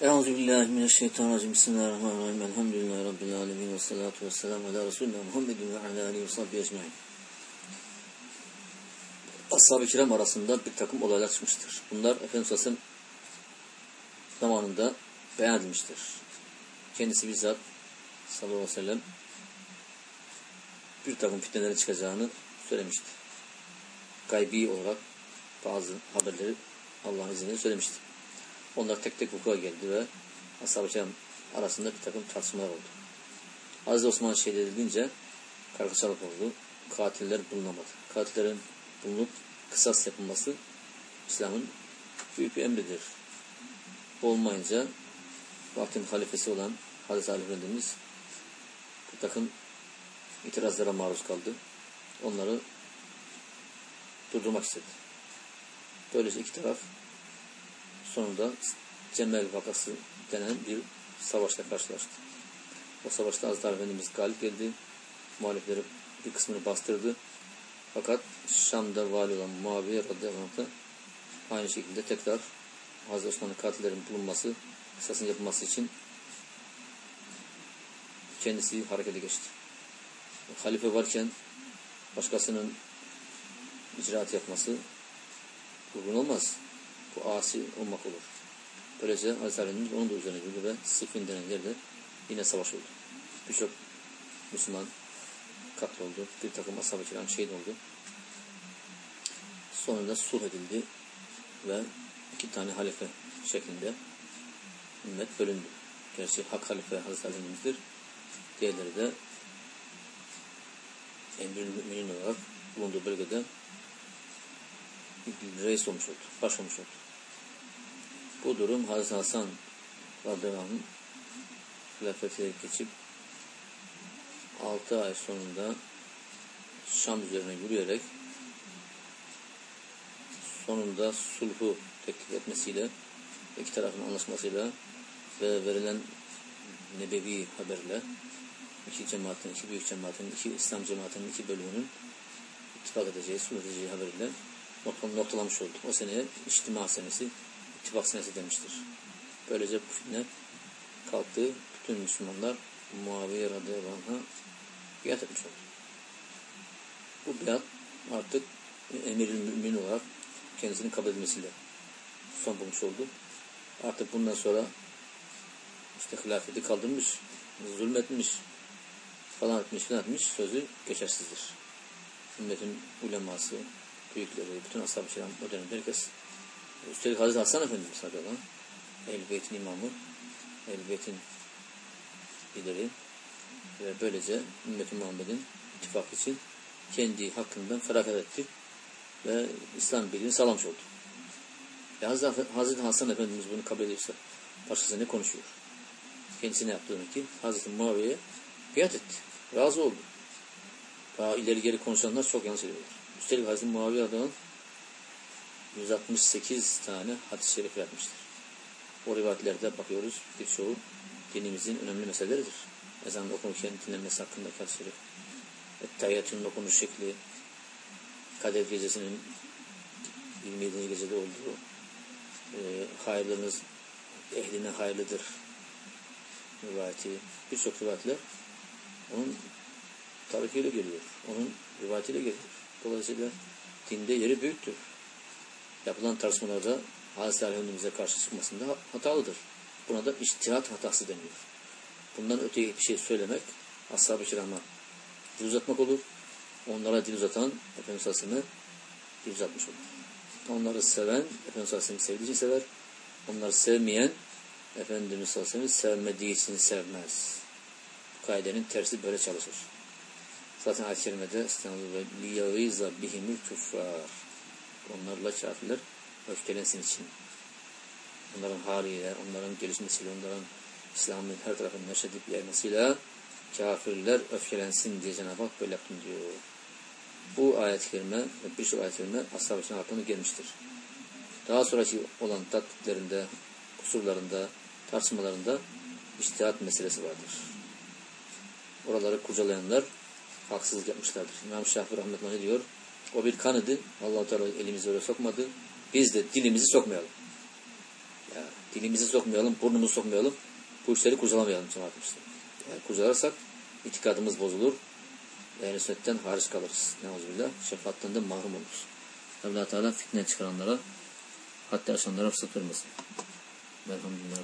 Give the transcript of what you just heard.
Euzu billahi mineşşeytanirracim. Bismillahirrahmanirrahim. Elhamdülillahi rabbil alamin ve salatu vesselam ala resulina Muhammedin ve ala alihi ve sahbihi ecmaîn. Ashab-ı kiram arasında bir takım olaylar çıkmıştır. Bunlar Efendimiz Aleyhisselam zamanında beyan edilmiştir. Kendisi bizzat sallallahu aleyhi ve sellem bir takım fitnelerin çıkacağını söylemişti. Gaybi olarak bazı haberleri Allah'ın izniyle söylemişti. Onlar tek tek vuku'a geldi ve ashab-ı arasında bir takım tartışmalar oldu. Aziz Osman şehit edilince kargaşalık oldu. Katiller bulunamadı. Katillerin bulunup kısas yapılması İslam'ın büyük bir emridir. Olmayınca vaktin halifesi olan Hazreti Ali Efendimiz bir takım itirazlara maruz kaldı. Onları durdurmak istedi. Böylece iki taraf sonunda Cemel vakası denen bir savaşla karşılaştı. O savaşta Hazreti Efendimiz galip geldi. Muhalifleri bir kısmını bastırdı. Fakat Şam'da vali olan Muaviye radıyallahu anh aynı şekilde tekrar Hazreti Osman'ın katillerin bulunması, kısasın yapılması için kendisi harekete geçti. Halife varken başkasının icraat yapması uygun olmaz. Bu asi olmak olur. Böylece Hazreti Ali'nin onun da üzerine yürüdü ve Siffin denen yerde yine savaş oldu. Birçok Müslüman katloldu. Bir takım ashab-ı kiram şehit oldu. Sonunda sulh edildi ve iki tane halife şeklinde ümmet bölündü. Gerçi hak halife Hazreti. Diğerleri de emir müminin olarak bulunduğu bölgede reis olmuş oldu, baş olmuş oldu. Bu durum Hazreti Hasan anh hilafete geçip 6 ay sonunda Şam üzerine yürüyerek sonunda sulhu teklif etmesiyle iki tarafın anlaşmasıyla ve verilen nebevi haberle iki cemaatin, iki büyük cemaatin, iki İslam cemaatinin iki bölümünün ittifak edeceği, sulh edeceği haberiyle noktalamış oldu. O seneye içtima senesi, ittifak senesi demiştir. Böylece bu fitne kalktı. Bütün Müslümanlar Muaviye radıyallahu anh'a biat etmiş oldu. Bu biat artık emir mümin olarak kendisinin kabul edilmesiyle son bulmuş oldu. Artık bundan sonra işte hilafeti kaldırmış, zulmetmiş, falan etmiş, falan etmiş sözü geçersizdir. Ümmetin uleması, büyükleri, bütün ashab-ı o dönemde herkes üstelik Hazreti Hasan Efendimiz radıyallahu anh imamı, Ehl-i Beyt'in lideri ve böylece ümmet Muhammed'in ittifak için kendi hakkından feragat etti ve İslam birliğini sağlamış oldu. E Hazreti Hasan Efendimiz bunu kabul ediyorsa başkası ne konuşuyor? Kendisine yaptığını ki Hazreti Muaviye'ye biat etti. Razı oldu. Daha ileri geri konuşanlar çok yanlış ediyorlar. Üstelik Hazreti Muaviye adamın 168 tane hadis-i şerif yapmıştır. O rivayetlerde bakıyoruz birçoğu dinimizin önemli meseleleridir. Ezan okunurken dinlenmesi hakkında hadis-i şerif. Ettahiyyatının okunuş şekli, Kader gecesinin 27. gecede olduğu, e, hayırlarınız ehline hayırlıdır rivayeti, birçok rivayetler onun tarifiyle geliyor. Onun rivayetiyle geliyor. Dolayısıyla dinde yeri büyüktür Yapılan tartışmalarda Hazreti Efendimiz'e karşı çıkmasında hatalıdır. Buna da içtihat hatası deniyor. Bundan öteye bir şey söylemek ashab-ı kirama dil uzatmak olur. Onlara dil uzatan Efendimiz Aleyhisselam'ı dil uzatmış olur. Onları seven Efendimiz Aleyhisselam'ı sevdiği için sever. Onları sevmeyen Efendimiz Aleyhisselam'ı sevmediği için sevmez. Bu kaidenin tersi böyle çalışır. Zaten ayet-i kerimede لِيَغِيزَ بِهِمُ الْكُفَّارِ Onlarla kafirler öfkelensin için. Onların haliyle, onların gelişmesiyle, onların İslam'ın her tarafını neşredip yaymasıyla kafirler öfkelensin diye Cenab-ı Hak böyle yaptım diyor. Bu ayet-i kerime ve birçok ayet-i kerime ashab-ı için gelmiştir. Daha sonraki olan tatbiklerinde, kusurlarında, tartışmalarında iştihat meselesi vardır. Oraları kurcalayanlar haksızlık yapmışlardır. İmam Şafir rahmetullah diyor? O bir kan idi. allah Teala elimizi öyle sokmadı. Biz de dilimizi sokmayalım. Ya, dilimizi sokmayalım, burnumuzu sokmayalım. Bu işleri kurcalamayalım cemaat Müslüman. Yani kurcalarsak itikadımız bozulur. Ehl-i sünnetten hariç kalırız. Neuzubillah. Şefaattan de mahrum oluruz. Allah Teala fitne çıkaranlara hatta aşanlara fırsat vermesin. Velhamdülillah.